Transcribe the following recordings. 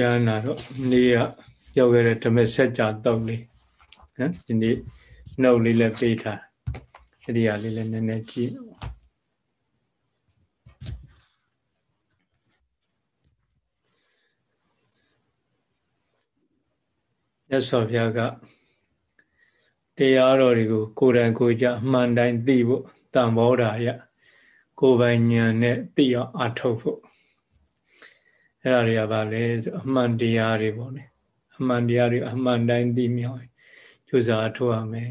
ရဟနာတော့နေ့ကပြောခဲ့တဲ့ဓမ္မစကြာတုတ်လေးနော်ဒီနေ့နှုတ်လေးလည်းပေးထားအဲ့ဒီဟာလေးလည်းနည်းနည်းကြည့်မြတ်စွာဘုရားကတရားတော်တွေကိုကိုယ်တိုင်ကိုယ်ကြအမှန်တိုင်းသိဖို့တန်ဘောဓာယကိုယ်ပိုင်ဉာဏ်နဲ့သိအောင်အထုတ်ဖို့ အဲ့ဒါတွေကဘာလဲဆိုအမှန်တရားတွေပေါ့လေအမှန်တရားတွေအမှန်တိုင်းသိမြောက်ကျူစာထုတ်ရမယ်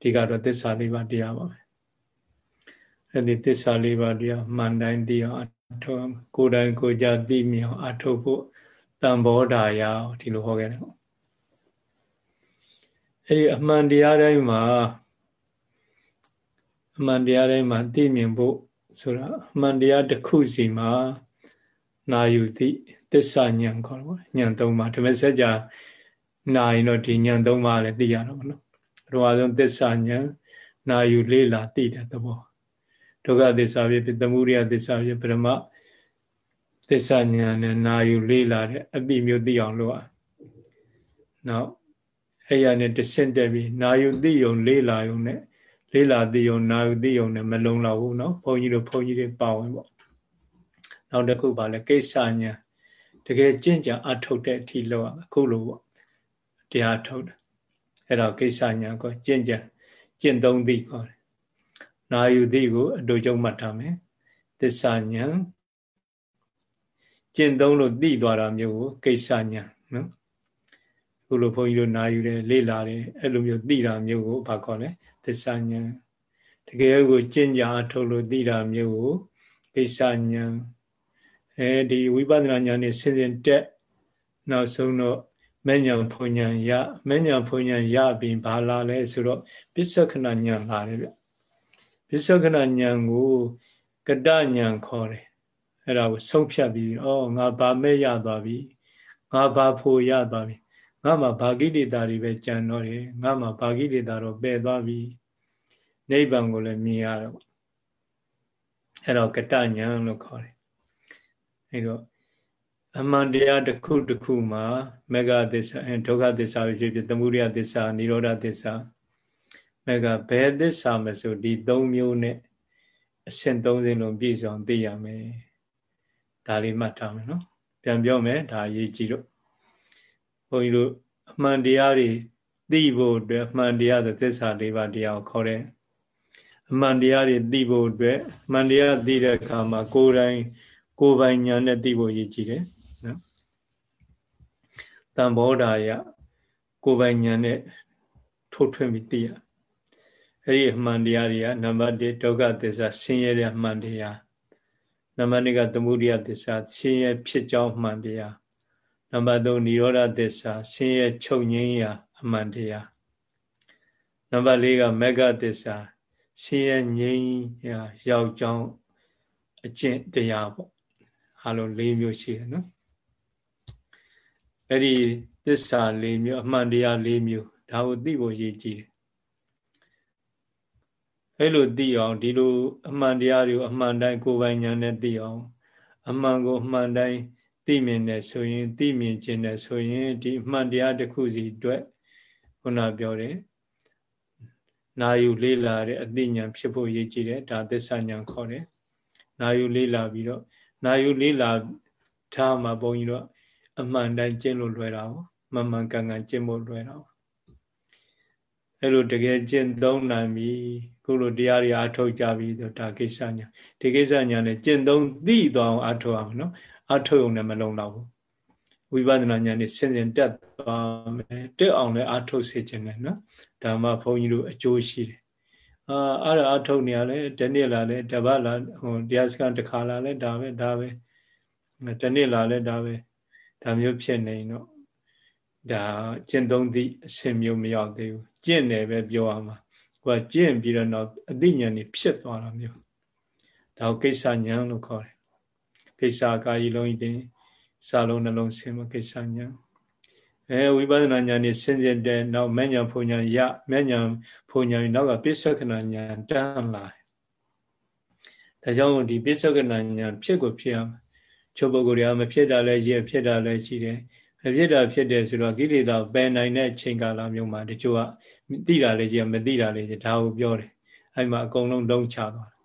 ဒီကတော့သစ္စာလေးပါးတရားပါပဲအဲ့ဒီသစ္စာလေးပါးတရားအမှန်တိုင်းသိအောင်အထုတ်ကိုယ်တိုင်ကိုယ်ကြသိမြောက်အထုတ်ဖို့တံဘောဓာယဒီလိုဟောခဲ့တယ်ပေါ့အဲ့ဒီအမှန်တရားတိုင်းမှာအမှန်တရားတိုင်းမှာသိမြင်ဖို့ဆိုတာအမှန်တရားတစ်ခုစီမှာ နာယူသည့်သစ္စာဉာဏ်ခေါ်တော့ဉာဏ်သုံးပါဓမ္မစကြာနာရင်တော့ဒီဉာဏ်သုံးပါလည်းသိရတော့မလို့အတော့အဆုံးသစ္စာဉာဏ်နာယူလေးလာသိတဲ့သဘောဒုက္ခသစ္စာဖြစ်သမုဒိယသစ္စာဖြစ်ပရမသစ္စာဉာဏ်နဲ့နာယူလေးလာတဲ့အတိမျိုးသိအောင်လုပ်ရနောက်အဲ့ရနဲ့တဆင့်တက်ပြီးနာယူသိုံလေးလာုံနဲ့လေးလာသိုံနာယူသိုံနဲ့မလုံလောက်ဘူးเนาะဘုန်းကြီးတို့ဘုန်းကြီးတွေပါဝင်ပေါ့ နောက်တစ်ခုပါလဲကိစ္စညာတကယ်ကြင့်ကြအထုတ်တဲ့အထိလောက်ရအခုလိုပေါ့တရားထုတ်တယ်အဲ့တော့ကိစ္စညာကိုကြင့်ကြကျင့်သုံးသည်ခေါ်တယ်နာယူသည်ကိုအတူကျုံမှတ်ထားမယ်သစ္စာညာကျင့်သုံးလို့သိသွားတာမျိုးကိုကိစ္စညာနော်ခုလိုဘုန်းကြီးတို့နာယူတယ်လေ့လာတယ်အဲ့လိုမျိုးသိတာမျိုးကိုဘာခေါ်လဲသစ္စာညာတကယ်ကိုကျင့်ကြအထုတ်လို့သိတာမျိုးကိုကိစ္စညာ အဲဒီဝိပဿနာဉာဏ်နဲ့ဆင်စင်တက်နောက်ဆုံးတော့မဉ္ဇဉ်ဖုန်ဉဏ်ရမဉ္ဇဉ်ဖုန်ဉဏ်ရပြီးဘာလာလဲဆိုတော့ပစ္စကနာဉာဏ်လာတယ်ဗျပစ္စကနာဉာဏ်ကိုကတဉာဏ်ခေါ်တယ်အဲ့ဒါကိုဆုံးဖြတ်ပြီးဩငါဘာမဲ့ရသွားပြီငါဘာဖို့ရသွားပြီငါမှာဘာကိလေသာတွေပဲကြံတော့တယ်ငါမှာဘာကိလေသာတော့ပယ်သွားပြီနိဗ္ဗာန်ကိုလည်းမြင်ရတော့အဲ့တော့ကတဉာဏ်လို့ခေါ်တယ် အဲတော့အမှန်တရားတစ်ခုတစ်ခုမှာမေဃသစ္စာဒုက္ခသစ္စာဖြစ်ဖြစ်သမုဒယသစ္စာនិရောဓသစ္စာမေဃဘယ်သစ္စာမဆိုဒီ၃မျိုးနဲ့အဆင့်၃ဆင့်လုံးပြည့်စုံသိရမယ်ဒါလေးမှတ်ထားမယ်နော်ပြန်ပြောမယ်ဒါရေးကြည့်လို့ဘုန်းကြီးတို့အမှန်တရားတွေသိဖို့အတွက်အမှန်တရားသစ္စာ၄ပါးတရားကိုခေါ်တယ်အမှန်တရားတွေသိဖို့အတွက်အမှန်တရားသိတဲ့အခါမှာကိုယ်တိုင် ကိုယ်ပိုင်ညာနဲ့သိဖို့ရည်ကြည်တယ်နော်တံဘောဓာယကိုယ်ပိုင်ညာနဲ့ထုတ်ထွင်းပြီးသိရအဲ့ဒီအမှန်တရားတွေကနံပါတ်1ဒုက္ခသစ္စာဆင်းရဲတဲ့အမှန်တရားနံပါတ်2ကသမုဒိယသစ္စာဆင်းရဲဖြစ်ကြောင်းအမှန်တရားနံပါတ်3និရောဓသစ္စာဆင်းရဲချုပ်ငြိမ်းရာအမှန်တရားနံပါတ်4ကမဂ္ဂသစ္စာဆင်းရဲငြိမ်းရာရောက်ကြောင်းအကျင့်တရားပေါ့ အလုံး၄မျိုးရှိတယ်နော်အဲ့ဒီသစ္စာ၄မျိုးအမှန်တရား၄မျိုးဒါကိုသိဖို့ရည်ကြည်တယ်အဲ့လိုသိအောင်ဒီလိုအမှန်တရားတွေကိုအမှန်တိုင်းကိုယ်ပိုင်ဉာဏ်နဲ့သိအောင်အမှန်ကိုအမှန်တိုင်းသိမြင်တယ်ဆိုရင်သိမြင်ခြင်းတယ်ဆိုရင်ဒီအမှန်တရားတစ်ခုစီအတွက်ခုနပြောတယ်နာယူလေးလာတဲ့အသိဉာဏ်ဖြစ်ဖို့ရည်ကြည်တယ်ဒါသစ္စာဉာဏ်ခေါ်တယ်နာယူလေးလာပြီးတော့ နာယူလေးလာထားမှာဘုန်းကြီးတို့အမှန်တိုင်းကျင့်လို့လွယ်တာပေါ့မမှန်ကန်ကန်ကျင့်ဖို့လွယ်တာပေါ့အဲ့လိုတကယ်ကျင့်သုံးနိုင်ပြီခုလိုတရားတွေအထုတ်ကြပြီဆိုဒါကိစ္စညာဒီကိစ္စညာနဲ့ကျင့်သုံးသိသွားအောင်အထုတ်အောင်နော်အထုတ်ုံနဲ့မလုံတော့ဘူးဝိပဿနာဉာဏ်နဲ့ဆင်ဆင်တက်သွားမယ်တက်အောင်လည်းအထုတ်စေခြင်းနဲ့နော်ဒါမှဘုန်းကြီးတို့အကျိုးရှိတယ် အာအဲ့ဒါအထုတ်နေရလဲတနေ့လာလဲတပတ်လာဟိုတရားစခန်းတစ်ခါလာလဲဒါပဲဒါပဲတနေ့လာလဲဒါပဲဒါမျိုးဖြစ်နေတော့ဒါကျင့်သုံးသည့်အဆင့်မျိုးမရောက်သေးဘူးကျင့်တယ်ပဲပြောရမှာကိုကကျင့်ပြီးတော့အသိဉာဏ်นี่ဖြစ်သွားတာမျိုးဒါကိုကိစ္စဉာဏ်လို့ခေါ်တယ်ကိစ္စကာယီလုံးဤတင်စာလုံးနှလုံးဆင်းမကိစ္စဉာဏ် အဲဝိပဿနာဉာဏ်နေဆင်ကျင်တဲ့နောက်မဲ့ညာဖုန်ညာရမဲ့ညာဖုန်ညာနောက်ကပိဿကနာဉာဏ်တန်းလာဒါကြောင့်ဒီပိဿကနာဉာဏ်ဖြစ်ကိုဖြစ်ရမယ်ချုပ်ပုဂ္ဂိုလ်ရမဖြစ်တာလည်းရဖြစ်တာလည်းရှိတယ်မဖြစ်တာဖြစ်တယ်ဆိုတော့ကိလေသာပယ်နိုင်တဲ့ချိန်ကာလမျိုးမှာတချို့ကသိတာလည်းရှိမသိတာလည်းရှိဒါကိုပြောတယ်အဲ့မှာအကုန်လုံးလုံးချသွားတယ်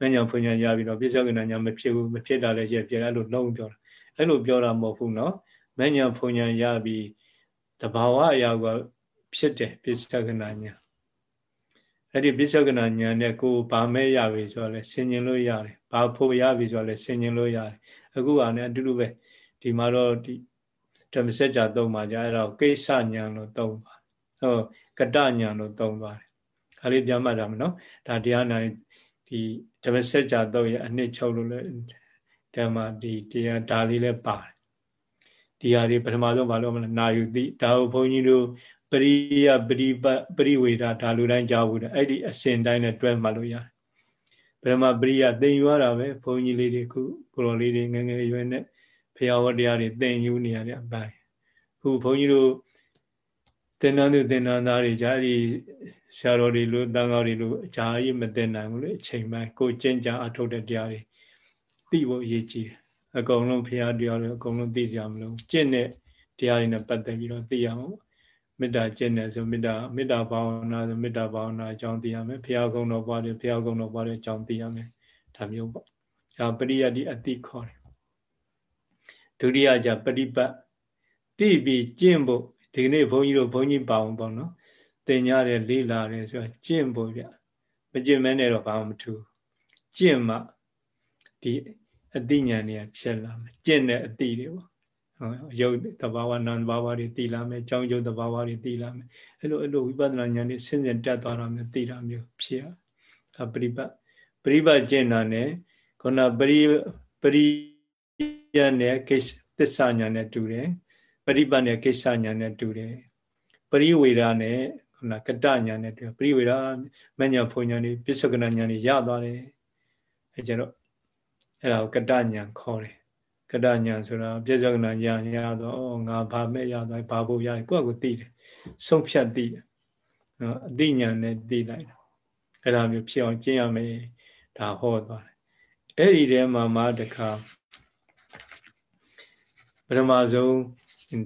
မဲ့ညာဖုန်ညာရပြီးတော့ပိဿကနာဉာဏ်မဖြစ်ဘူးမဖြစ်တာလည်းရဖြစ်တယ်အဲ့လိုလုံးပြောတာအဲ့လိုပြောတာမဟုတ်ဘူးနော် မညာဖွညာရပြီးတဘာဝအရာကဖြစ်တယ်ပြစ္ဆောကနာညာအဲ့ဒီပိဿကနာညာနဲ့ကိုယ်ဗာမဲ့ရပြီဆိုတော့လဲဆင်ញင်လို့ရတယ်ဘာဖို့ရပြီဆိုတော့လဲဆင်ញင်လို့ရတယ်အခုကလည်းအတူတူပဲဒီမှာတော့ဒီဓမ္မစကြာသုံးပါကြအဲ့တော့ကိစ္စညာလို့သုံးပါဟောကတညာလို့သုံးပါတယ်ခါလေးပြန်မှတ်တာမနော်ဒါတရားနိုင်ဒီဓမ္မစကြာသုံးရအနှစ်ချုပ်လို့လဲဓမ္မဒီတရားဒါလေးလဲပါတယ် ဒီဟာဒီပထမဆုံးဘာလို့မလဲနာယူတိဒါကိုဘုန်းကြီးတို့ပရိယပရိပပရိဝေဒဒါလူတိုင်းကြားဘူးတဲ့အဲ့ဒီအစဉ်တိုင်းနဲ့တွဲမှတ်လို့ရတယ်ပရမပရိယသင်ယူရတာပဲဘုန်းကြီးလေးတွေခုကိုလိုလေးတွေငငယ်ရွယ်နဲ့ဖရာဝတရားတွေသင်ယူနေရတဲ့အပိုင်းခုဘုန်းကြီးတို့သင်္นานသူသင်္นานသားတွေကြားဒီဆရာတော်တွေလို့တန်ခါတွေလို့အကြာကြီးမသိနိုင်ဘူးလေအချိန်ပိုင်းကိုကျင့်ကြအထုတ်တဲ့တရားတွေသိဖို့အရေးကြီးတယ် အကုန်လုံးဖရာတရားတွေအကုန်လုံးသိကြမလို့ကျင့်တဲ့တရားတွေနဲ့ပတ်သက်ပြီးတော့သိရအောင်မေတ္တာကျင့်တယ်ဆိုမေတ္တာမေတ္တာဘာဝနာဆိုမေတ္တာဘာဝနာအကြောင်းသိရမယ်ဘုရားကုံတော်ပွားတယ်ဘုရားကုံတော်ပွားတဲ့အကြောင်းသိရမယ်ဒါမျိုးပေါ့ဒါပရိယတ်ဒီအတိခေါ်တယ်ဒုတိယကြပရိပတ်သိပြီးကျင့်ဖို့ဒီကနေ့ဘုန်းကြီးတို့ဘုန်းကြီးပါအောင်ပေါ့နော်သင်ညာတယ်လေးလာတယ်ဆိုတော့ကျင့်ဖို့ဗျမကျင့်မဲနဲ့တော့ဘာမှမထူးကျင့်မှဒီ အသိဉာဏ်တွေဖြစ်လာမယ်ကျင့်တဲ့အသိတွေပေါ့ရုပ်တဘာဝနာမ်တဘာဝတွေသိလာမယ်ကြောင်းကျုပ်တဘာဝတွေသိလာမယ်အဲ့လိုအဲ့လိုဝိပဿနာဉာဏ်တွေဆင်းရဲတက်သွားတာမျိုးသိတာမျိုးဖြစ်ရဒါပရိပတ်ပရိပတ်ကျင့်တာနဲ့ခုနပရိပရိယနဲ့ကိစ္စသစ္စာဉာဏ်နဲ့တူတယ်ပရိပတ်နဲ့ကိစ္စဉာဏ်နဲ့တူတယ်ပရိဝေဒနဲ့ခုနကတဉာဏ်နဲ့တူပရိဝေဒမညာဖုန်ဉာဏ်တွေပစ္စုကနာဉာဏ်တွေရသွားတယ်အဲကျတော့ အဲ့ဒါကိုကတဉာဏ်ခေါ်တယ်ကတညာဆိုတာပြစ္ဆကနာညာရတော့ငါဘာမဲ့ရသွားဘာဖို့ရကိုယ့်ကိုသိတယ်ဆုံးဖြတ်သိတယ်နော်အသိဉာဏ်နဲ့သိလိုက်တာအဲ့ဒါမျိုးဖြစ်အောင်ကျင့်ရမယ်ဒါဟောသွားတယ်အဲ့ဒီထဲမှာမှတခါပထမဆုံး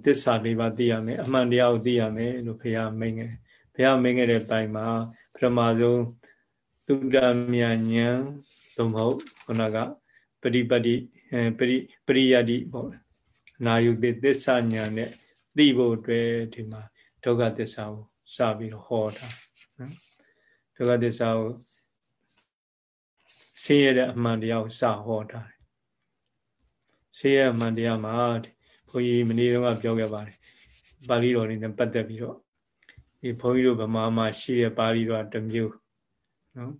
သစ္စာလေးပါးသိရမယ်အမှန်တရားကိုသိရမယ်လို့ဘုရားမိန့်ခဲ့ဘုရားမိန့်ခဲ့တဲ့တိုင်မှာပထမဆုံးသုဒ္ဓမြဉ္ဇဉ်သို့မဟုတ်ခုနက ပฏิပတိအဲပရိပရိယတိပေါ့နာယုတိသစ္စာညာနဲ့သိဖို့အတွက်ဒီမှာဒုက္ခသစ္စာကိုစပြီးတော့ဟောတာနော်ဒုက္ခသစ္စာကိုဆင်းရဲတဲ့အမှန်တရားကိုစဟောတာဆင်းရဲအမှန်တရားမှာဘုန်းကြီးမနေ့တုန်းကပြောခဲ့ပါတယ်ပါဠိတော်လေးနဲ့ပတ်သက်ပြီးတော့ဒီဘုန်းကြီးတို့ဗမာမှာရှိတဲ့ပါဠိတော်တစ်မျိုးနော်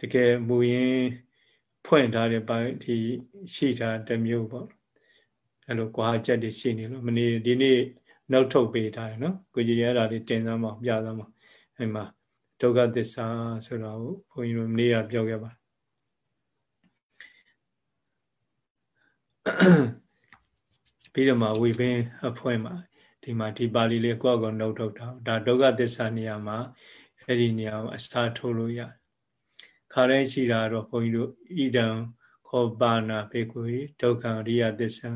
တကယ်မူရင်း ဖွင့်ထားတဲ့ပိုင်းဒီရှိတာတမျိုးပေါ့အဲ့လိုကွာချက်တွေရှိနေလို့မနေ့ဒီနေ့နှုတ်ထုတ်ပေးထားတယ်နော်ကိုကြီးရအဲ့ဒါလေးတင်စမ်းပါပြစမ်းပါအဲ့မှာဒုက္ခသစ္စာဆိုတော့ဘုန်းကြီးတို့မနေ့ကပြောခဲ့ပါပြီးတော့မှဝိပင်းအဖွင့်မှာဒီမှာဒီပါဠိလေးကိုယ့်အကောနှုတ်ထုတ်တာဒါဒုက္ခသစ္စာနေရာမှာအဲ့ဒီနေရာမှာအစားထိုးလို့ရတယ် ခါတိုင်းရှိတာတော့ဘုန်းကြီးတို့ဣဒံခောပါဏဘေကွေဒုက္ခရိယသစ္ဆံ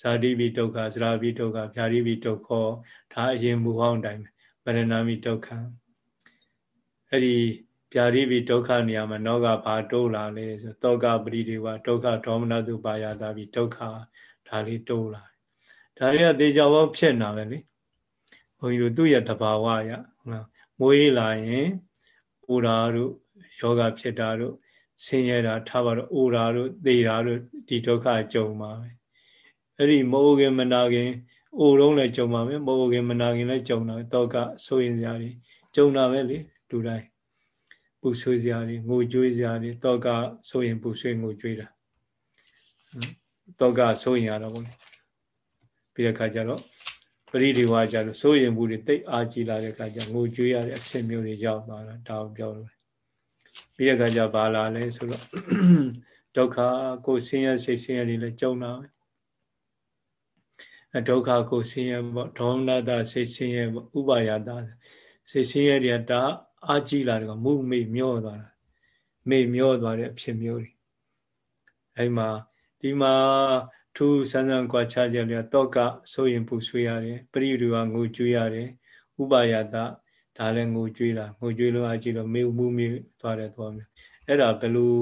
ဇာတိပိဒုက္ခဇရာပိဒုက္ခဖြာတိပိဒုက္ခဒါအရင်မူဟောင်းတိုင်းပဲဗရဏာမိဒုက္ခအဲ့ဒီဖြာတိပိဒုက္ခနေရာမှာနောကဘာတိုးလာလဲဆိုတောကပရိဒီဝဒုက္ခဒေါမနတုပါယတာပိဒုက္ခဒါလေးတိုးလာဒါတွေကသေချာဘောဖြစ်နာပဲလေဘုန်းကြီးတို့သူ့ရဲ့တဘာဝရဟုတ်လားမွေးလာရင်ပူရာတို့ ယောဂဖြစ်တာတို့ဆင်းရဲတာထားပါတော့အိုတာတို့သေတာတို့ဒီဒုက္ခကြုံပါပဲအဲ့ဒီမိုးခင်မနာခင်အိုတော့လည်းကြုံပါမယ်မိုးခင်မနာခင်လည်းကြုံတာတောကဆိုရင်စရာတွေကြုံတာပဲလေလူတိုင်းပူဆွေးစရာတွေငိုကြွေးစရာတွေတောကဆိုရင်ပူဆွေးငိုကြွေးတာတောကဆိုရင်ရတော့ဘုလေပြီးတဲ့အခါကျတော့ပရိဒီဝါကျတော့ဆိုရင်ဘူးတွေတိတ်အားကြီးလာတဲ့အခါကျငိုကြွေးရတဲ့အဆင့်မျိုးတွေရောက်သွားတာဒါကိုပြောလို့ ပြီးတဲ့အခါကျဘာလာလဲဆိုတော့ဒုက္ခကိုဆင်းရဲစိတ်ဆင်းရဲတွေလည်းကြုံတာပဲဒုက္ခကိုဆင်းရဲပေါ့ဒေါမနတာစိတ်ဆင်းရဲပေါ့ဥပါယတာစိတ်ဆင်းရဲတွေကဒါအာကြည့်လာတယ်ကမုမေ့မျောသွားတာမေ့မျောသွားတဲ့အဖြစ်မျိုးတွေအဲ့မှာဒီမှာထူးဆန်းဆန်းကွာခြားကြလျာတောကဆိုရင်ပူဆွေးရတယ်ပရိဒုဝငိုကြွေးရတယ်ဥပါယတ ဒါလည်းငိုကြွေးတာငိုကြွေးလို့အကြည့်တော့မေမှုမေသွားတဲ့သွားမျိုးအဲ့ဒါဘယ်လို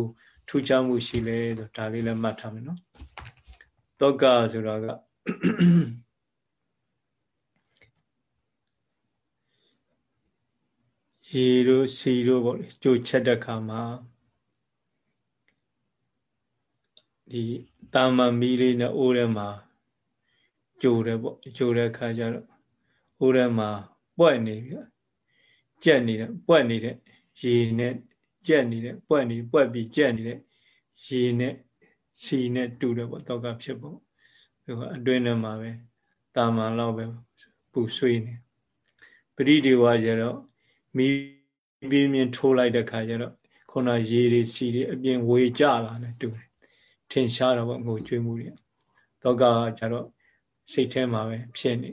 ထူးခြားမှုရှိလဲဆိုဒါလေးလည်းမှတ်ထားမယ်နော်တောကဆိုတာကရေတို့စီတို့ပေါ့လေကြိုချက်တဲ့ခါမှာဒီတာမမီးလေးနဲ့အိုးထဲမှာကြိုတယ်ပေါ့ကြိုတဲ့ခါကျတော့အိုးထဲမှာပွက်နေပြီ ကြက်နေတဲ့ပွက်နေတဲ့ရေနဲ့ကြက်နေတဲ့ပွက်နေပွက်ပြီးကြက်နေတဲ့ရေနဲ့စီနဲ့တူတယ်ပေါ့တော့ကဖြစ်ပေါ့ဒီအတွင်းထဲမှာပဲတာမန်လောက်ပဲပူဆွေးနေပရိဒီဝါကျတော့မီးပြင်းပြင်းထိုးလိုက်တဲ့ခါကျတော့ခုနရေတွေစီတွေအပြင်ဝေကြလာတယ်တူတယ်ထင်ရှားတော့ငိုကြွေးမှုတွေတော့ကကျတော့စိတ်ထဲမှာပဲဖြစ်နေ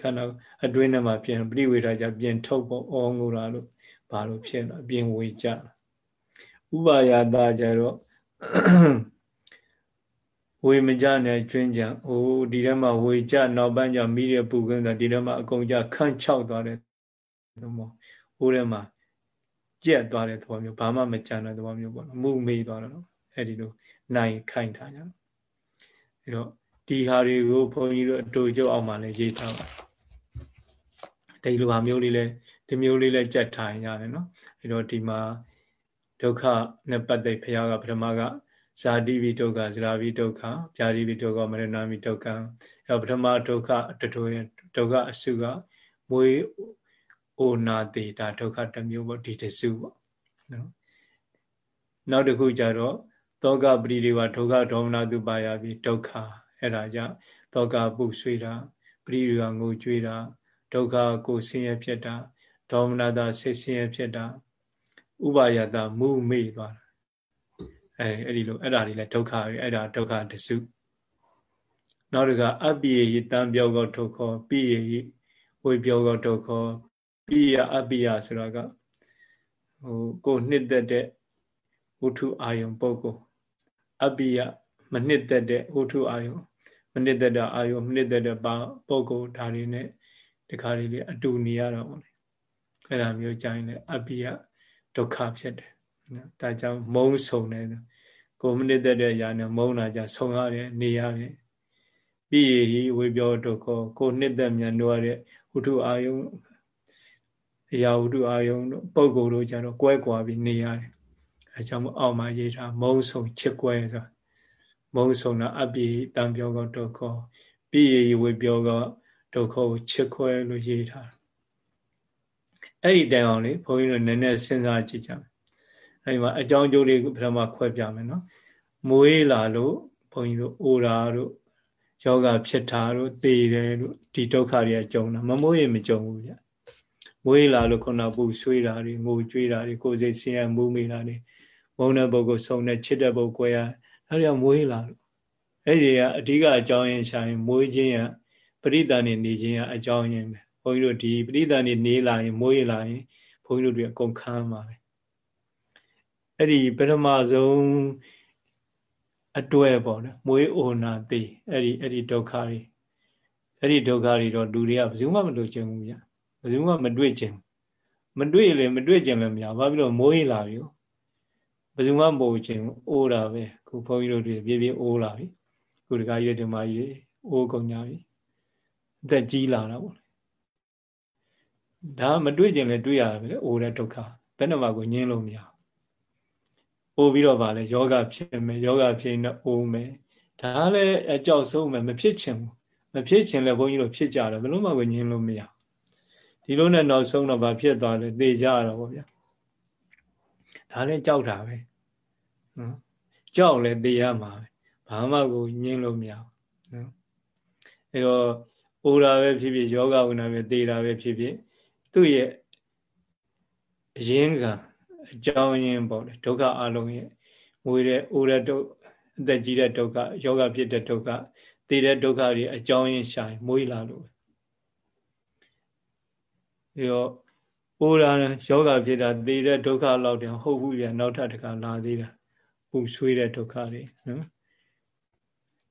ခန္ဓာအတွင်းထဲမှာပြင်ပရိဝေဒကြပြင်ထုတ်ပေါ့အောငိုတာလို့ဘာလို့ဖြစ်တော့အပြင်ဝေကြဥပါယတာကြတော့ဝေမကြနဲ့ကျွင်းကြဟိုဒီထဲမှာဝေကြနောက်ပိုင်းကျမိရပူကင်းတာဒီထဲမှာအကုန်ကြခန့်ချောက်သွားတယ်ဟိုဟိုထဲမှာကြက်သွားတဲ့သဘောမျိုးဘာမှမကြံတဲ့သဘောမျိုးပေါ့နော်မှုမေးသွားတယ်နော်အဲ့ဒီလိုနိုင်ခိုင်ထားကြအဲ့တော့ဒီဟာတွေကိုဘုန်းကြီးတို့အတူကျုပ်အောင်မှလည်းရေးထားပါ ဒီလိုဟာမျိုးလေးလဲဒီမျိုးလေးလဲကြက်ထားရင်ရတယ်နော်အဲ့တော့ဒီမှာဒုက္ခနဲ့ပတ်သက်ဘုရားကပထမကဇာတိဝိဒုက္ခဇရာဝိဒုက္ခဗျာတိဝိဒုက္ခမရဏဝိဒုက္ခအဲပထမဒုက္ခတတိုးရဲ့ဒုက္ခအစုကမွေးအိုနာတိဒါဒုက္ခတစ်မျိုးပေါ့ဒီတစုပေါ့နော်နောက်တစ်ခုကျတော့သောကပရိဒီဝဒုက္ခဒေါမနတုပါယပြီးဒုက္ခအဲ့ဒါကြောင့်သောကပုဆွေးတာပရိဒီဝငိုကြွေးတာ ဒုက္ခကိုဆင်းရဲဖြစ်တာဒေါမနတာဆိတ်ဆင်းရဲဖြစ်တာဥပါယတာမူမေ့သွားတာအဲအဲ့ဒီလိုအဲ့ဒါတွေလည်းဒုက္ခပဲအဲ့ဒါဒုက္ခတစုနောက်တကအပိယဟိတံပြောကောဒုက္ခပိယဟိဝေပြောကောဒုက္ခပိယအပိယဆိုတာကဟိုကိုနှစ်သက်တဲ့ဝုထုအာယုံပုဂ္ဂိုလ်အပိယမနှစ်သက်တဲ့ဝုထုအာယုံမနှစ်သက်တဲ့အာယုံမနှစ်သက်တဲ့ပါပုဂ္ဂိုလ်ဒါတွေနဲ့ ဒီခါလေးလေးအတူနေရတော့ပေါ့လေအဲ့ဒါမျိုးကြိုင်းလေအပိယဒုက္ခဖြစ်တယ်နော်ဒါကြောင့်မုန်းဆုံတယ်ကိုမနစ်သက်တဲ့အရာနဲ့မုန်းတာကြဆုံရတယ်နေရတယ်ပြီးရဝေပြောဒုက္ခကိုနှစ်သက်မြန်တို့ရတဲ့ဝုထုအာယုံအရာဝုထုအာယုံတို့ပုံကိုယ်တို့ကြတော့ကွဲကွာပြီးနေရတယ်အဲကြောင့်အောက်မှာရေးထားမုန်းဆုံချစ်ကွဲဆိုတာမုန်းဆုံတာအပိတံပြောကဒုက္ခပြီးရဝေပြောက ဒုက္ခကိုချစ်ခွဲလို့ရေးထားအဲ့ဒီတိုင်အောင်လေဘုန်းကြီးတို့နည်းနည်းစဉ်းစားကြည့်ကြမယ်အဲဒီမှာအကြောင်းကျိုးလေးပထမခွဲပြမယ်နော်မွေးလာလို့ဘုန်းကြီးတို့အိုရာတို့ယောဂဖြစ်တာတို့သေတယ်တို့ဒီဒုက္ခတွေကကြုံတာမမွေးရင်မကြုံဘူးဗျမွေးလာလို့ခုနပူဆွေးတာတွေငိုကြွေးတာတွေကိုယ်စိတ်ဆင်းရဲမူးမိတာတွေမုန်းတဲ့ပုဂ္ဂိုလ်ဆုံးတဲ့ချစ်တဲ့ပုဂ္ဂိုလ်ကွဲရအဲ့ဒီကမွေးလာလို့အဲ့ဒီကအဓိကအကြောင်းရင်းဆိုင်မွေးခြင်းရ ပရိသန်နေနေခြင်းရအကြောင်းရင်းပဲဘုန်းကြီးတို့ဒီပရိသန်နေနေလာရင်မွေးလာရင်ဘုန်းကြီးတို့တွေအကုန်ခမ်းပါပဲအဲ့ဒီပထမဆုံးအတွဲပေါ့နော်မွေးအိုနာသိအဲ့ဒီအဲ့ဒီဒုက္ခတွေအဲ့ဒီဒုက္ခတွေတော့လူတွေကဘယ်သူမှမလို့ခြင်းဘူးဗျဘယ်သူမှမတွေ့ခြင်းမတွေ့လေမတွေ့ခြင်းလည်းမရဘာဖြစ်လို့မွေးလာပြီဘယ်သူမှမပို့ခြင်းအိုးတာပဲခုဘုန်းကြီးတို့တွေပြေးပြေးအိုးလာပြီခုတခါရွဒီမကြီးအိုးကုန်ကြပြီ အသက်ကြီးလာတာပေါ့ဒါမတွေ့ခြင်းလည်းတွေ့ရတယ်ပဲအိုးတဲ့ဒုက္ခဘယ်နှမှာကိုညင်းလို့မရအိုးပြီးတော့ဗာလဲယောဂဖြစ်မယ်ယောဂဖြစ်နေအိုးမယ်ဒါလည်းအကြောက်ဆုံးမယ်မဖြစ်ချင်ဘူးမဖြစ်ချင်လည်းဘုန်းကြီးတို့ဖြစ်ကြတယ်ဘယ်လို့မှကိုညင်းလို့မရဒီလိုနဲ့နောက်ဆုံးတော့ဗာဖြစ်သွားတယ်သေကြရတော့ဗောဗျာဒါလည်းကြောက်တာပဲနော်ကြောက်လည်းသေရမှာပဲဘာမှကိုညင်းလို့မရဘူးနော်အဲတော့ အိုးတာပဲဖြစ်ဖြစ်ယောဂဝင်တာပဲသေတာပဲဖြစ်ဖြစ်သူ့ရဲ့အရင်းကအကြောင်းရင်းပေါ့လေဒုက္ခအလုံးရဲ့ငွေတဲ့အိုတဲ့ဒုအသက်ကြီးတဲ့ဒုက္ခယောဂဖြစ်တဲ့ဒုက္ခသေတဲ့ဒုက္ခတွေအကြောင်းရင်းရှာရင်မွေးလာလို့ပြီးတော့အိုတာယောဂဖြစ်တာသေတဲ့ဒုက္ခလောက်တည်းဟုတ်ဘူးပြန်နောက်ထပ်တစ်ခါလာသေးတာပူဆွေးတဲ့ဒုက္ခတွေနော်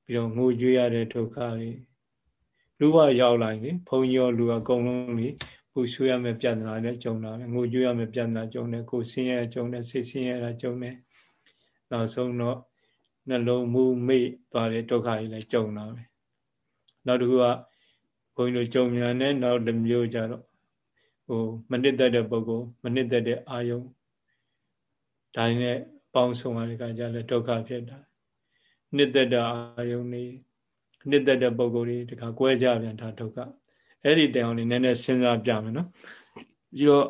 ပြီးတော့ငိုကြွေးရတဲ့ဒုက္ခတွေ လူဘရောက်လာရင်ဘုံရောလူအကုန်လုံးလေပူဆွေးရမယ့်ပြဿနာနဲ့ကြုံတာပဲငိုကြွေးရမယ့်ပြဿနာကြုံတယ်ကိုယ်ဆင်းရဲကြုံတယ်စိတ်ဆင်းရဲတာကြုံတယ်နောက်ဆုံးတော့နှလုံးမူမိတ်သွားတဲ့ဒုက္ခကြီးလည်းကြုံတာပဲနောက်တစ်ခုကဘုန်းကြီးတို့ကြုံမြန်တဲ့နောက်တစ်မျိုးကြတော့ဟိုမနစ်သက်တဲ့ပုဂ္ဂိုလ်မနစ်သက်တဲ့အာယုံဒါနဲ့ပေါင်းဆုံးရတဲ့အခါကျလည်းဒုက္ခဖြစ်တာနှစ်သက်တဲ့အာယုံနေ နှစ်သက်တဲ့ပုဂ္ဂိုလ်တွေတခါကွဲကြပြန်တာဒုက္ခအဲ့ဒီတရားလေးနည်းနည်းစဉ်းစားပြမယ်နော်ပြီးတော့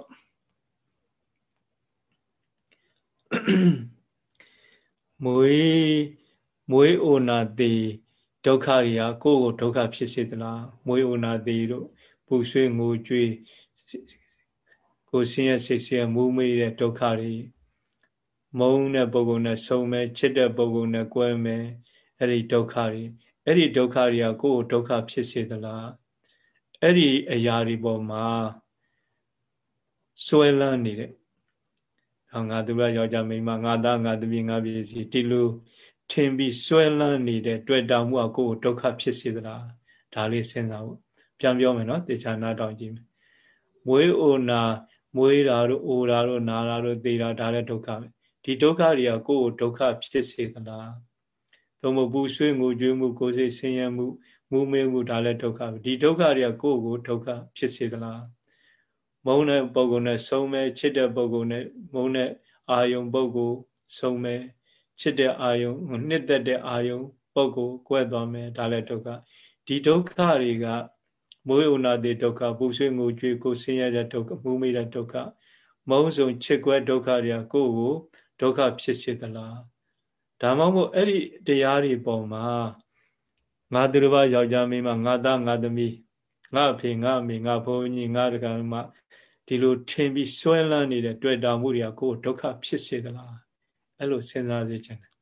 မွေးမွေးအိုနာတိဒုက္ခတွေကကိုယ့်ကိုဒုက္ခဖြစ်စေသလားမွေးအိုနာတိတို့ပူဆွေးငိုကြွေးကိုယ်ဆင်းရဲစိတ်ဆင်းရဲမူးမေးတဲ့ဒုက္ခတွေမုန်းတဲ့ပုဂ္ဂိုလ်နဲ့ဆုံမဲ့ချစ်တဲ့ပုဂ္ဂိုလ်နဲ့ကွဲမဲ့အဲ့ဒီဒုက္ခတွေ အဲ့ဒီဒုက္ခတွေကကိုယ့်ကိုဒုက္ခဖြစ်စေသလားအဲ့ဒီအရာတွေပေါ်မှာစွဲလန်းနေတဲ့ဟောငါသူရယောက်ျားမိန်းမငါသားငါသမီးငါပြည်စီဒီလိုထင်ပြီးစွဲလန်းနေတဲ့တွေ့တာမှုကကိုယ့်ကိုဒုက္ခဖြစ်စေသလားဒါလေးစဉ်းစားဖို့ပြန်ပြောမယ်နော်တေချာနာတောင်ကြည့်မယ်မွေးအိုနာမွေးတာတို့အိုတာတို့နာတာတို့သေတာဒါလည်းဒုက္ခပဲဒီဒုက္ခတွေကကိုယ့်ကိုဒုက္ခဖြစ်စေသလား သို့မဟုတ်ဘူးဆွေးငိုကြွေးမှုကိုယ်စိတ်ဆင်းရဲမှုမူးမေးမှုဒါလည်းဒုက္ခပဲဒီဒုက္ခတွေကကိုယ့်ကိုဒုက္ခဖြစ်စေသလားမုန်းတဲ့ပုဂ္ဂိုလ်နဲ့ဆုံးမဲ့ချစ်တဲ့ပုဂ္ဂိုလ်နဲ့မုန်းတဲ့အာယုံပုဂ္ဂိုလ်ဆုံးမဲ့ချစ်တဲ့အာယုံနှစ်သက်တဲ့အာယုံပုဂ္ဂိုလ်ကွဲသွားမယ်ဒါလည်းဒုက္ခဒီဒုက္ခတွေကမွေးဥနာတိဒုက္ခပူဆွေးငိုကြွေးကိုဆင်းရဲတဲ့ဒုက္ခမူးမေးတဲ့ဒုက္ခမုန်းဆုံချစ်ကွဲဒုက္ခတွေကကိုယ့်ကိုဒုက္ခဖြစ်စေသလား ဒါမှမဟုတ်အဲ့ဒီတရားတွေပေါ်မှာငါသူတစ်ပါးယောက်ျားမိန်းမငါသားငါသမီးငါအဖေငါအမေငါဘုန်းကြီးငါတက္ကမဒီလိုထင်ပြီးဆွဲလန်းနေတဲ့တွေ့တာမှုတွေကကိုယ်ဒုက္ခဖြစ်စေသလားအဲ့လိုစဉ်းစားစေချင်တယ်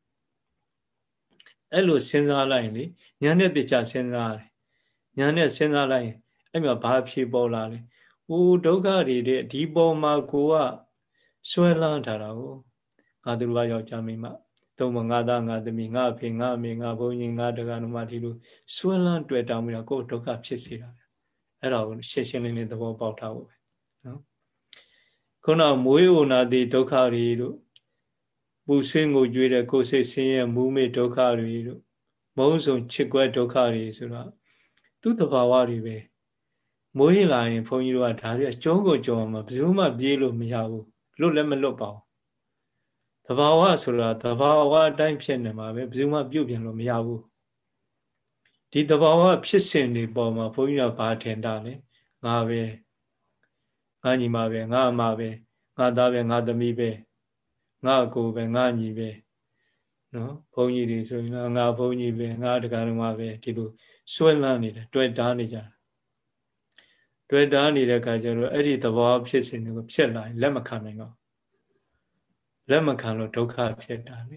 အဲ့လိုစဉ်းစားလိုက်ရင်လေညာနဲ့တေချာစဉ်းစားရတယ်ညာနဲ့စဉ်းစားလိုက်ရင်အဲ့မှာဘာဖြစ်ပေါ်လာလဲဟိုဒုက္ခတွေတဲ့ဒီပေါ်မှာကိုကဆွဲလန်းထားတာကိုငါတို့ဘာယောက်ျားမိန်းမ သုံးမငါသားငါသမီးငါအဖေငါအမေငါဘုန်းကြီးငါတက္ကနမဒီလိုဆွဲလန်းတွေ့တောင်းပြီးတော့ကိုယ်ဒုက္ခဖြစ်စေတာပဲအဲ့ဒါကိုရှင်းရှင်းလင်းလင်းသဘောပေါက်ထားဖို့ပဲနော်ခုနမွေးအိုနာတိဒုက္ခတွေတို့ပူဆွေးငိုကြွေးတဲ့ကိုယ်စိတ်ဆင်းရဲမူးမေဒုက္ခတွေတို့မုံစုံချစ်ကွဲဒုက္ခတွေဆိုတော့သူ့တဘာဝတွေပဲမိုးရင်လာရင်ဘုန်းကြီးတို့ကဒါတွေကကျုံးကိုကျုံမှာဘယ်သူမှပြေးလို့မရဘူးလွတ်လည်းမလွတ်ပါဘူး တဘာဝဆိုတာတဘာဝအတိုင်းဖြစ်နေမှာပဲဘယ်သူမှပြုတ်ပြန်လို့မရဘူးဒီတဘာဝဖြစ်စဉ်တွေပေါ်မှာဘုန်းကြီးကဘာထင်တာလဲငါပဲငါညီမပဲငါအမပဲငါသားပဲငါသမီးပဲငါအကိုပဲငါညီပဲနော်ဘုန်းကြီးတွေဆိုရင်ငါဘုန်းကြီးပဲငါတက္ကရာမပဲဒီလိုစွဲလန်းနေတယ်တွေ့တားနေကြတွေ့တားနေတဲ့အခါကျတော့အဲ့ဒီသဘောဖြစ်စဉ်တွေကိုဖြစ်လာရင်လက်မခံနိုင်တော့ လက်မခံလို့ဒုက္ခဖြစ်တာလေ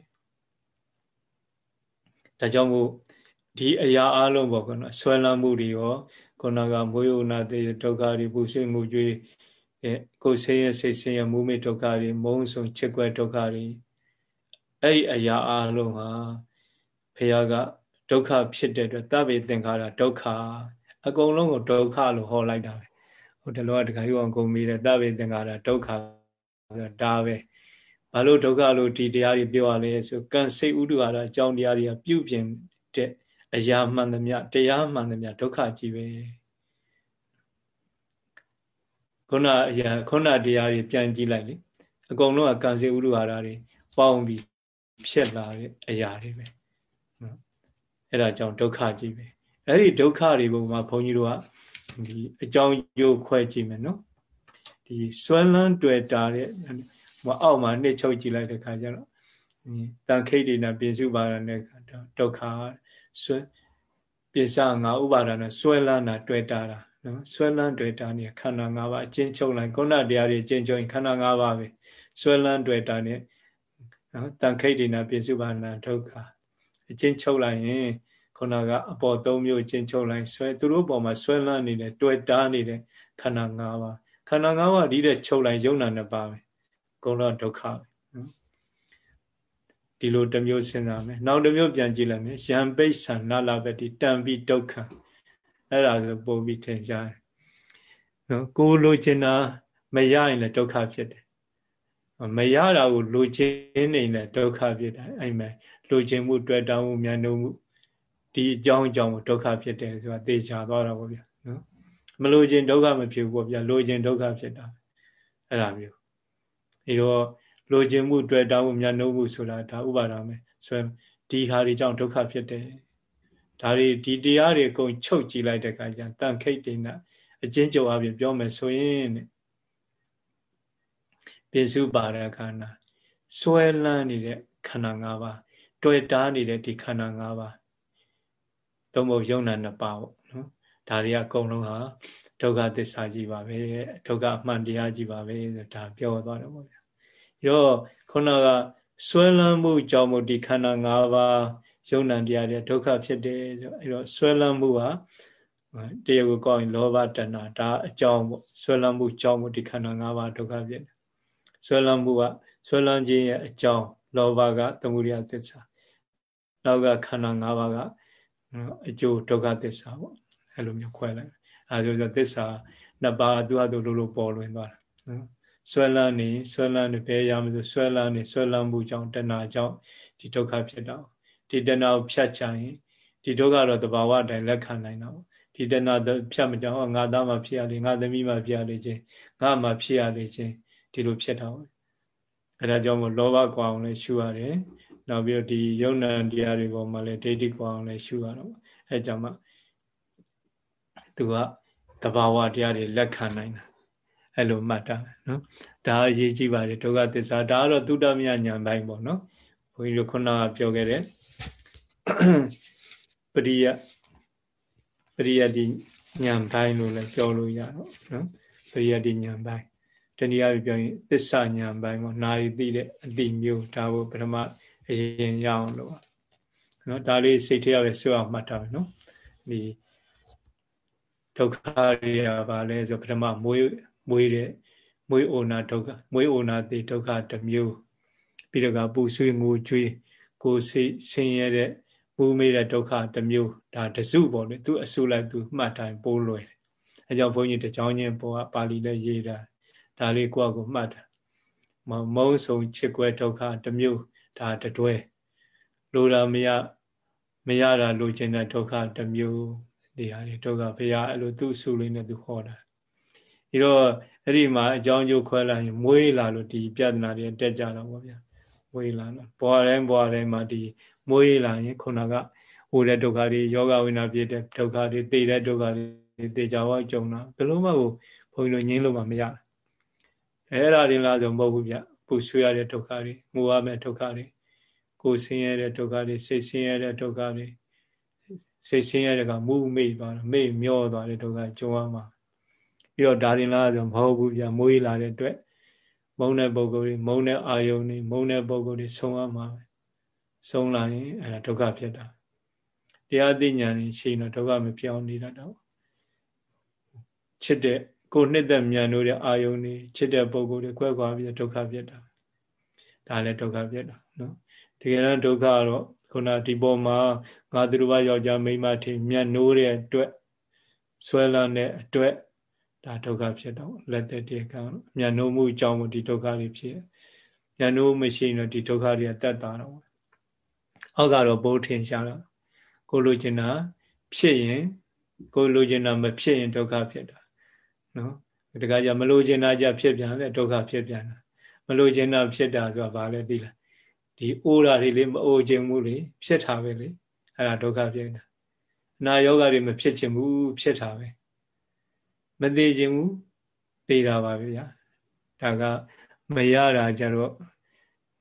ဒါကြောင့်မို့ဒီအရာအလုံးပေါ့ကောနော်ဆွဲလန်းမှုတွေရောခုနကမွေးဥနာတဲ့ဒုက္ခတွေပူဆွေးမှုကြွေးကိုယ်ဆင်းရဲစိတ်ဆင်းရဲမူးမေဒုက္ခတွေမုန်းဆုံချစ်ကွဲဒုက္ခတွေအဲ့ဒီအရာအလုံးဟာဖះကဒုက္ခဖြစ်တဲ့အတွက်တဗ္ဗေသင်္ခါရဒုက္ခအကုန်လုံးကိုဒုက္ခလို့ဟောလိုက်တာပဲဟိုတလောကတခါယူအောင်ကုန်ပြီးတဲ့တဗ္ဗေသင်္ခါရဒုက္ခဒါပဲ ဘာလို့ဒုက္ခလို့ဒီတရားတွေပြောရလဲဆိုကံစိတ်ဥဒ္ဒဟာရအကြောင်းတရားတွေကပြုပြင်တဲ့အရာမှန်သမျှတရားမှန်သမျှဒုက္ခကြီးပဲခုနအရာခုနတရားတွေပြန်ကြည့်လိုက်လေအကုန်လုံးကကံစိတ်ဥဒ္ဒဟာရတွေပေါင်းပြီးဖြစ်လာတဲ့အရာတွေပဲနော်အဲ့ဒါကြောင့်ဒုက္ခကြီးပဲအဲ့ဒီဒုက္ခတွေပုံမှာဘုန်းကြီးတို့ကဒီအကြောင်းကျိုးခွဲကြည့်မယ်နော်ဒီစွမ်းလန်းတွေ့တာတဲ့မ အောက်မှာနှိမ့်ချုပ်ကြည့်လိုက်တဲ့ခါကျတော့တန်ခိတ်တွေနဲ့ပြင်စုပါရနဲ့ဒုက္ခဆွဲပိစငါဥပါဒနဲ့ဆွဲလန်းတာတွေ့တာတာနော်ဆွဲလန်းတွေ့တာနေခန္ဓာ၅ပါးအကျဉ်းချုပ်လိုက်ခုနတရားတွေအကျဉ်းချုပ်ရင်ခန္ဓာ၅ပါးပဲဆွဲလန်းတွေ့တာနေနော်တန်ခိတ်တွေနဲ့ပြင်စုပါဏဒုက္ခအကျဉ်းချုပ်လိုက်ရင်ခုနကအပေါ်၃မျိုးအကျဉ်းချုပ်လိုက်ဆွဲသူတို့ပေါ်မှာဆွဲလန်းနေတဲ့တွေ့တာနေတဲ့ခန္ဓာ၅ပါးခန္ဓာ၅ပါးဒီတဲ့ချုပ်လိုက်ယုံနာနှစ်ပါးပဲ ကုန်တော့ဒုက္ခပဲနော်ဒီလိုတစ်မျိုးစဉ်းစားမယ်နောက်တစ်မျိုးပြန်ကြည့်လိုက်မယ်ယံပိဋ္ဌာနာလပတိတံပိဒုက္ခအဲ့ဒါဆိုပို့ပြီးထင်ရှားတယ်နော်ကိုလိုချင်တာမရရင်လည်းဒုက္ခဖြစ်တယ်မရတာကိုလိုချင်နေလည်းဒုက္ခဖြစ်တယ်အဲ့မဲ့လိုချင်မှုတွေ့တောင်းမှုမြန်နှုံမှုဒီအကြောင်းအကြောင်းကိုဒုက္ခဖြစ်တယ်ဆိုတာသိချသွားတာပေါ့ဗျာနော်မလိုချင်ဒုက္ခမဖြစ်ဘူးပေါ့ဗျာလိုချင်ဒုက္ခဖြစ်တာအဲ့ဒါမျိုး အဲတော့လိုချင်မှုတွေ့တောင်းမှုမြန်နှုံမှုဆိုတာဒါဥပါဒမယ်ဆိုရင်ဒီဟာတွေကြောင့်ဒုက္ခဖြစ်တယ်ဒါတွေဒီတရားတွေအကုန်ချုပ်ကြည့်လိုက်တဲ့အခါကျတန်ခိတ်တင်တာအချင်းချုပ်အပြင်ပြောမယ်ဆိုရင်ပိစုပါဒခန္ဓာစွဲလန်းနေတဲ့ခန္ဓာ၅ပါးတွေ့တားနေတဲ့ဒီခန္ဓာ၅ပါးသုံးဖို့ယုံနာနှစ်ပါးပေါ့နော် ဒါတွေကအကုန်လုံးဟာဒုက္ခသစ္စာကြီးပါပဲဒုက္ခအမှန်တရားကြီးပါပဲဒါပြောသွားတယ်ပေါ့ဗျာအဲတော့ခုနကစွဲလန်းမှုကြောင့်မို့ဒီခန္ဓာ၅ပါးယုံနာတရားတွေဒုက္ခဖြစ်တယ်ဆိုအဲတော့စွဲလန်းမှုဟာတရားကိုကောင်းရင်လောဘတဏ္ဍာဒါအကြောင်းပေါ့ဆွဲလန်းမှုကြောင့်မို့ဒီခန္ဓာ၅ပါးဒုက္ခဖြစ်တယ်ဆွဲလန်းမှုကဆွဲလန်းခြင်းရဲ့အကြောင်းလောဘကသမုဒယသစ္စာနောက်ကခန္ဓာ၅ပါးကအကျိုးဒုက္ခသစ္စာပေါ့ အဲ့လိုမျိုးခွဲလိုက်အဲဒါဆိုသစ္စာနှစ်ပါးသူ့အတူလိုလိုပေါ်လွင်သွားတာနော်ဆွဲလန်းနေဆွဲလန်းနေဘယ်ရမလို့ဆွဲလန်းနေဆွဲလန်းမှုကြောင့်တဏှာကြောင့်ဒီဒုက္ခဖြစ်တော့ဒီတဏှာကိုဖြတ်ချရင်ဒီဒုက္ခတော့တဘာဝအတိုင်းလက်ခံနိုင်တော့ဒီတဏှာဖြတ်မကြောင်ငါသားမှဖြစ်ရလေငါသမီးမှဖြစ်ရလေချင်းငါမှဖြစ်ရလေချင်းဒီလိုဖြစ်တော့အဲဒါကြောင့်မို့လောဘကွာအောင်လည်းရှုရတယ်နောက်ပြီးတော့ဒီယုံနာတရားတွေပေါ်မှာလည်းဒိဋ္ဌိကွာအောင်လည်းရှုရတော့အဲကြောင့်မှ သူကတဘာဝတရားတွေလက်ခံနိုင်တာအဲ့လိုမှတ်တာနော်ဒါအရေးကြီးပါတယ်ဒုက္ခသစ္စာဒါကတော့သုတ္တမယညာပိုင်းပေါ့နော်ဘုန်းကြီးတို့ခုနကပြောခဲ့တဲ့ပရိယပရိယတိဉာဏ်ပိုင်းလို့လည်းပြောလို့ရတော့နော်ပရိယတိဉာဏ်ပိုင်းတနည်းအားဖြင့်ပြောရင်သစ္စာဉာဏ်ပိုင်းပေါ့နာရီသိတဲ့အတိမျိုးဒါကိုပထမအရင်ရအောင်လို့နော်ဒါလေးစိတ်ထဲရပဲဆွအောင်မှတ်ထားမယ်နော်ဒီ ဒုက္ခတွေရပါလဲဆိုပထမမွေးမွေးတဲ့မွေးအိုနာဒုက္ခမွေးအိုနာတိဒုက္ခတစ်မျိုးပြီးတော့ကပူဆွေးငိုကြွေးကိုစိတ်ဆင်းရဲတဲ့ပူမေးတဲ့ဒုက္ခတစ်မျိုးဒါတစုပေါ့လေသူအစုလိုက်သူမှတ်တိုင်းပိုးလွယ်တယ်အဲကြောင့်ဘုန်းကြီးတကြောင်းချင်းပေါ်ကပါဠိလည်းရေးတာဒါလေးကိုယ့်အကိုမှတ်တာမုံဆုံချစ်ကွဲဒုက္ခတစ်မျိုးဒါတတွဲလိုတာမရမရတာလိုချင်တဲ့ဒုက္ခတစ်မျိုး ဒီဟာတွေဒုက္ခဘုရားအဲ့လိုသူ့အစုလေးနဲ့သူဟောတာဒီတော့အဲ့ဒီမှာအကြောင်းကျိုးခွဲလိုက်ရင်မွေးလာလို့ဒီပြဿနာတွေတက်ကြတော့ဗောဗျာမွေးလာတော့ဘွားတိုင်းဘွားတိုင်းမှာဒီမွေးလာရင်ခုနကဟိုတဲ့ဒုက္ခတွေယောဂဝိနာပြည့်တဲ့ဒုက္ခတွေသိတဲ့ဒုက္ခတွေသိကြဝါကြုံတာဘယ်လိုမှကိုဘုန်းကြီးတို့ငြင်းလို့မှမရအဲ့ဒါတွေလားဆိုမဟုတ်ဘူးဗျပူဆွေးရတဲ့ဒုက္ခတွေငိုရမယ့်ဒုက္ခတွေကိုဆင်းရဲတဲ့ဒုက္ခတွေစိတ်ဆင်းရဲတဲ့ဒုက္ခတွေ စိတ်ဆင်းရဲတဲ့ကမူမေ့သွားတယ်မေ့မျောသွားတဲ့ဒုက္ခကြုံရမှာပြီးတော့ဒါရင်လားဆိုမဟုတ်ဘူးဗျမွေးလာတဲ့အတွက်မုံတဲ့ပုံကိုယ်တွေမုံတဲ့အာယုန်တွေမုံတဲ့ပုံကိုယ်တွေဆုံးရမှာပဲဆုံးလာရင်အဲ့ဒါဒုက္ခဖြစ်တာတရားသိဉာဏ်ရှိရင်တော့ဒုက္ခမပြောင်းနေတာတော့ချစ်တဲ့ကိုနှစ်သက်မြန်လို့တဲ့အာယုန်တွေချစ်တဲ့ပုံကိုယ်တွေကွဲကွာပြီးဒုက္ခဖြစ်တာဒါလည်းဒုက္ခဖြစ်တာနော်တကယ်တော့ဒုက္ခကတော့ခုနဒီပေါ်မှာငါသူတို့ဘာယောက်ျားမိန်းမထိမြတ်နိုးတဲ့အတွက်ဆွဲလန်းတဲ့အတွက်ဒါဒုက္ခဖြစ်တော့လက်သက်တည်းကံမြတ်နိုးမှုအကြောင်းကိုဒီဒုက္ခတွေဖြစ်မြတ်နိုးမရှိရင်တော့ဒီဒုက္ခတွေကတက်တာတော့အောက်ကတော့ဘိုးထင်ရှားတော့ကိုလိုချင်တာဖြစ်ရင်ကိုလိုချင်တာမဖြစ်ရင်ဒုက္ခဖြစ်တာနော်တခါကျမလိုချင်တာကြဖြစ်ပြန်တယ်ဒုက္ခဖြစ်ပြန်တာမလိုချင်တာဖြစ်တာဆိုတာဘာလဲသိလား ဒီအိုးတာတွေလေမအိုခြင်းဘူးလေဖြစ်တာပဲလေအဲ့ဒါဒုက္ခဖြစ်တာအနာယောဂတွေမဖြစ်ခြင်းဘူးဖြစ်တာပဲမသေးခြင်းဘူးသေတာပါဗျာဒါကမရတာကြတော့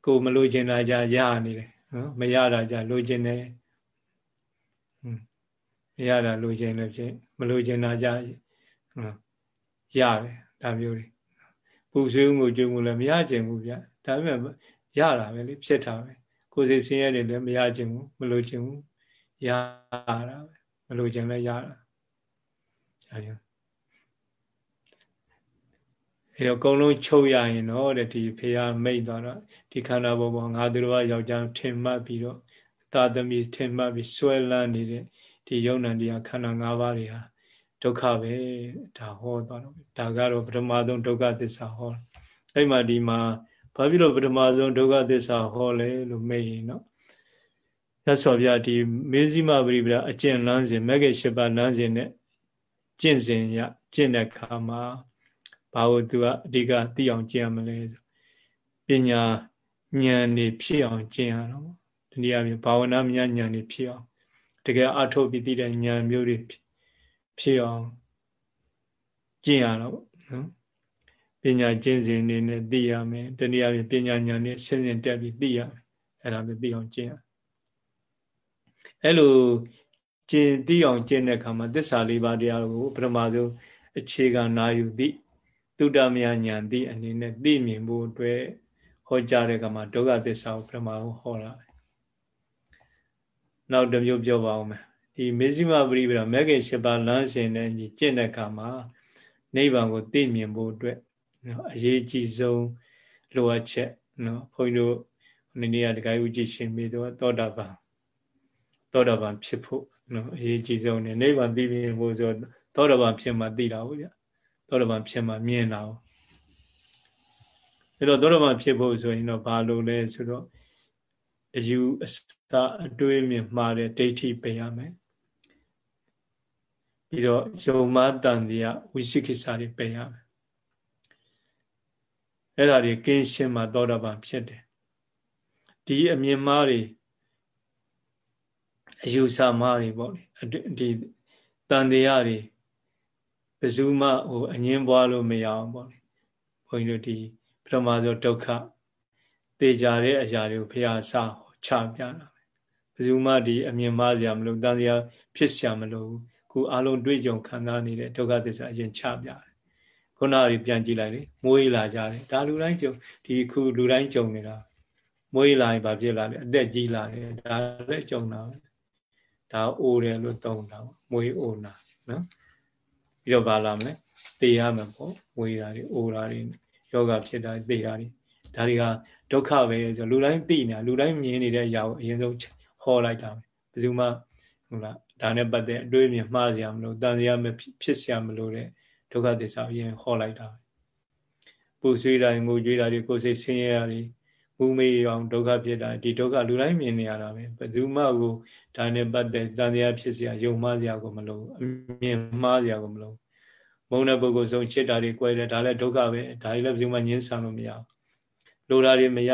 ကိုမလိုချင်တာကြရနေတယ်နော်မရတာကြလိုချင်တယ်မရတာလိုချင်လည်းဖြစ်မလိုချင်တာကြရတယ်ဒါမျိုးတွေပူဆွေးမှုကြုံမှုလည်းမရချင်ဘူးဗျဒါပေမဲ့ ရတာပဲလေဖြစ်တာပဲကိုယ်စိတ်ဆင်းရဲတယ်လည်းမရချင်ဘူးမလိုချင်ဘူးရတာပဲမလိုချင်လည်းရတာအဲအဲတော့အကုန်လုံးချုပ်ရရင်တော့တဲ့ဒီဖေရမိတ်သွားတော့ဒီခန္ဓာပေါ်ပေါ်ငါတို့ဘာယောက်ျားထင်မှတ်ပြီးတော့သာသမီထင်မှတ်ပြီးဆွဲလန်းနေတဲ့ဒီယုံနံတရားခန္ဓာ၅ပါးတွေဟာဒုက္ခပဲဒါဟောသွားတော့ဒါကတော့ပထမဆုံးဒုက္ခသစ္စာဟောအဲ့မှာဒီမှာ ဘာဖြစ်လို့ပထမဆုံးဒုက္ခသစ္စာဟောလဲလို့မေးရင်နော်ရသော်ဗျာဒီမေဇိမပရိပဒအကျင့်လမ်းစဉ်မဂ္ဂင်၈ပါးလမ်းစဉ်နဲ့ကျင့်စဉ်ရကျင့်တဲ့အခါမှာဘာလို့သူကအဓိကသိအောင်ကျင့်ရမလဲပညာဉာဏ်နေဖြစ်အောင်ကျင့်ရတော့ဒီနေရာမျိုးဘာဝနာဉာဏ်ဉာဏ်နေဖြစ်အောင်တကယ်အထုတ်ပြီးသိတဲ့ဉာဏ်မျိုးတွေဖြစ်အောင်ကျင့်ရတော့နော် ပညာကျင့်စဉ်နေနဲ့သိရမယ်တနည်းအားဖြင့်ပညာဉာဏ်နဲ့ဆင်းဆင်းတက်ပြီးသိရမယ်အဲ့ဒါပဲသိအောင်ကျင့်ရအဲ့လိုကျင့်သိအောင်ကျင့်တဲ့အခါမှာသစ္စာလေးပါးတရားကိုပထမဆုံးအခြေခံနာယူသည့်သုတ္တမယဉာဏ်သည့်အနေနဲ့သိမြင်ဖို့အတွက်ဟောကြားတဲ့အခါမှာဒုက္ခသစ္စာကိုပထမဆုံးဟောတာနောက်တစ်မျိုးပြောပါဦးမယ်ဒီမေဇိမပရိပဒမဂ္ဂင်၈ပါးလမ်းစဉ်နဲ့ညီကျင့်တဲ့အခါမှာနိဗ္ဗာန်ကိုသိမြင်ဖို့အတွက် နော်အရေးကြီးဆုံးလိုအပ်ချက်နော်ဘုန်းကြီးတို့ဒီနေ့ကတခါဥကြည့်ရှင်ပြီးတော့သောတာပန်သောတာပန်ဖြစ်ဖို့နော်အရေးကြီးဆုံးနေနိဗ္ဗာန်သိမြင်ဖို့ဆိုသောတာပန်ဖြစ်မှသိတာဟုတ်ဗျသောတာပန်ဖြစ်မှမြင်တာဟုတ်အဲ့တော့သောတာပန်ဖြစ်ဖို့ဆိုရင်တော့ဘာလို့လဲဆိုတော့အယူအစအတွေးမြင်မှားတဲ့ဒိဋ္ဌိပယ်ရမယ်ပြီးတော့ယုံမတန်တရားဝိသိကိစ္စတွေပယ်ရမယ် အဲ့ဒါတွေကင်းရှင်းမှသောတာပန်ဖြစ်တယ်ဒီအမြင်မှားတွေအယူဆမှားတွေပေါ့လေဒီတန်တရားတွေဘယ်သူမှဟိုအငင်းပွားလို့မရအောင်ပေါ့လေဘုန်းကြီးတို့ဒီပထမဆုံးဒုက္ခတေကြတဲ့အရာတွေကိုဘုရားစချပြတာပဲဘယ်သူမှဒီအမြင်မှားစရာမလိုတန်တရားဖြစ်စရာမလိုဘူးခုအလုံးတွေ့ကြုံခံစားနေတဲ့ဒုက္ခသစ္စာအရင်ချပြတယ် ခုနကပြန်ကြည့်လိုက်လေမွေးလာကြတယ်ဒါလူတိုင်းကြုံဒီခုလူတိုင်းကြုံနေတာမွေးလာရင်ဘာဖြစ်လာလဲအသက်ကြီးလာတယ်ဒါလည်းကြုံတာပဲဒါအိုတယ်လို့သုံးတာမွေးအိုနာနော်ပြီးတော့ဘာလာမလဲသေရမယ်ပေါ့မွေးတာတွေအိုတာတွေယောဂဖြစ်တာသေတာတွေဒါတွေကဒုက္ခပဲဆိုလူတိုင်းသိနေတာလူတိုင်းမြင်နေတဲ့အရာကိုအရင်ဆုံးဟောလိုက်တာပဲဘယ်သူမှဟုတ်လားဒါနဲ့ပတ်သက်အတွေးမြင်မှားစရာမလိုတန်စရာမဖြစ်စရာမလိုတဲ့ ဒုက္ခသစ္စာအရင်ဟောလိုက်တာပူဆွေးတာငိုကြွေးတာတွေကိုယ်စိတ်ဆင်းရဲတာတွေမူမေးအောင်ဒုက္ခဖြစ်တာဒီဒုက္ခလူတိုင်းမြင်နေရတာပဲဘယ်သူမှကိုဒါနဲ့ပတ်သက်တန်တရားဖြစ်စရာယုံမှားစရာကိုမလိုအမြင်မှားစရာကိုမလိုမုံတဲ့ပုဂ္ဂိုလ်ဆုံးချစ်တာတွေကြွယ်တယ်ဒါလည်းဒုက္ခပဲဒါလည်းဘယ်သူမှငြင်းဆန်လို့မရလိုတာတွေမရ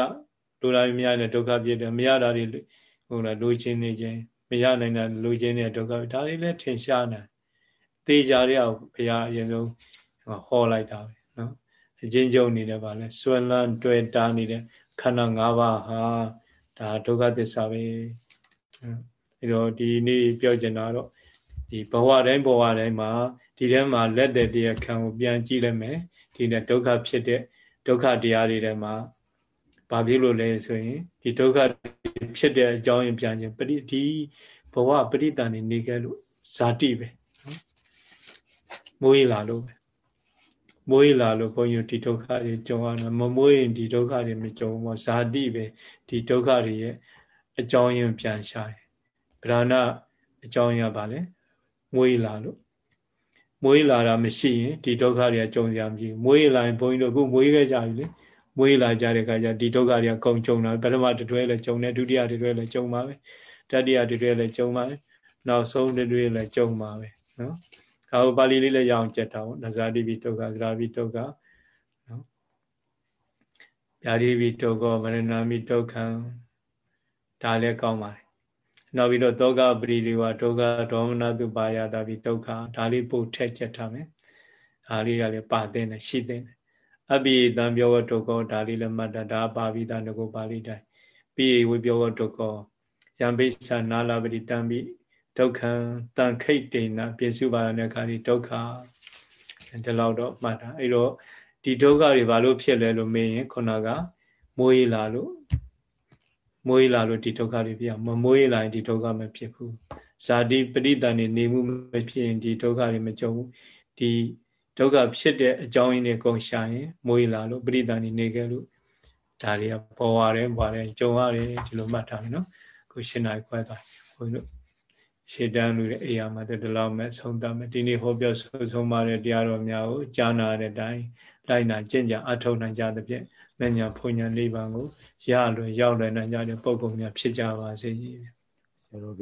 လိုတာတွေမရတဲ့ဒုက္ခဖြစ်တယ်မရတာတွေဟိုလားလိုချင်နေခြင်းမရနိုင်တဲ့လိုချင်တဲ့ဒုက္ခဒါတွေလည်းထင်ရှားနေ သေချာတဲ့အောင်ဘုရားအရင်ဆုံးဟောလိုက်တာပဲနော်အချင်းချင်းနေတယ်ဗာလဲဆွဲလန်းတွေ့တာနေတဲ့ခန္ဓာ၅ပါးဟာဒါဒုက္ခသစ္စာပဲအဲတော့ဒီနေ့ပြောချင်တာတော့ဒီဘဝတိုင်းဘဝတိုင်းမှာဒီထဲမှာလက်တဲ့တရားခံကိုပြန်ကြည့်လိုက်မယ်ဒီနဲ့ဒုက္ခဖြစ်တဲ့ဒုက္ခတရားတွေထဲမှာဘာဖြစ်လို့လဲဆိုရင်ဒီဒုက္ခဖြစ်တဲ့အကြောင်းရင်းပြန်ခြင်းပရိဒီဘဝပရိတန်နေနေခဲ့လို့ဇာတိပဲ မွေးလာလို့ပဲမွေးလာလို့ဘုန်းကြီးဒီဒုက္ခတွေကြုံရတာမမွေးရင်ဒီဒုက္ခတွေမကြုံဘူးဇာတိပဲဒီဒုက္ခတွေရဲ့အကြောင်းရင်းပြန်ရှာတယ်ဗราဏအကြောင်းရပါလေမွေးလာလို့မွေးလာတာမရှိရင်ဒီဒုက္ခတွေကကြုံကြမရှိဘူးမွေးလာရင်ဘုန်းကြီးတို့အခုမွေးခဲ့ကြပြီလေမွေးလာကြတဲ့ခါကျဒီဒုက္ခတွေကကုန်ကြုံတာပထမတတွဲလည်းကြုံတယ်ဒုတိယတတွဲလည်းကြုံပါပဲတတိယတတွဲလည်းကြုံပါပဲနောက်ဆုံးတတွဲလည်းကြုံပါပဲနော် ဒါကိုပါဠိလေးလည်းရအောင်ကြက်တာပေါ့နဇာတိပိဒုက္ခသရာပိဒုက္ခနော်ဗျာတိပိဒုက္ခမရဏမိဒုက္ခံဒါလည်းကောင်းပါတယ်နောက်ပြီးတော့သောကပရိဒီဝဒုက္ခဒေါမနတုပါယတာပိဒုက္ခဒါလေးပို့ထက်ချက်ထားမယ်ဒါလေးကလည်းပါတဲ့နဲ့ရှိတဲ့နဲ့အပိတံပြောဝဒုက္ခဒါလေးလည်းမှတ်တာဒါပါပိတံငကိုပါဠိတိုင်းပြီးဝေပြောဝဒုက္ခယံပိစ္ဆာနာလာပတိတံပိ ဒုက္ခံတန်ခိတ်တေနပြစုပါတဲ့ခါဒီဒုက္ခဒီလောက်တော့မှတ်တာအဲ့တော့ဒီဒုက္ခတွေဘာလို့ဖြစ်လဲလို့မေးရင်ခုနကမွေးလာလို့မွေးလာလို့ဒီဒုက္ခတွေပြမမွေးလာရင်ဒီဒုက္ခမဖြစ်ဘူးဇာတိပရိတန်နေနေမှုမဖြစ်ရင်ဒီဒုက္ခတွေမကြုံဘူးဒီဒဒုက္ခဖြစ်တဲ့အကြောင်းရင်းတွေကုန်ရှာရင်မွေးလာလို့ပရိသန်နေနေခဲ့လို့ဒါတွေကပေါ်ရတယ်ပေါ်တယ်ကြုံရတယ်ဒီလိုမှတ်ထားမယ်နော်ခုရှင်းနိုင်ခွဲသွားဘုန်းကြီးတို့ ရှေ့တန်းလူတွေအိယာမှာတလောက်မဲ့ဆုံးသတ်မယ်ဒီနေ့ဟောပြောဆုံးဆုံးပါတဲ့တရားတော်များကိုကြားနာတဲ့အတိုင်းလိုက်နာကျင့်ကြအထောက်နိုင်ကြသဖြင့်မညာဖွညာနိဗ္ဗာန်ကိုရလွယ်ရောက်လွယ်နိုင်ကြတဲ့ပုံပုံများဖြစ်ကြပါစေ။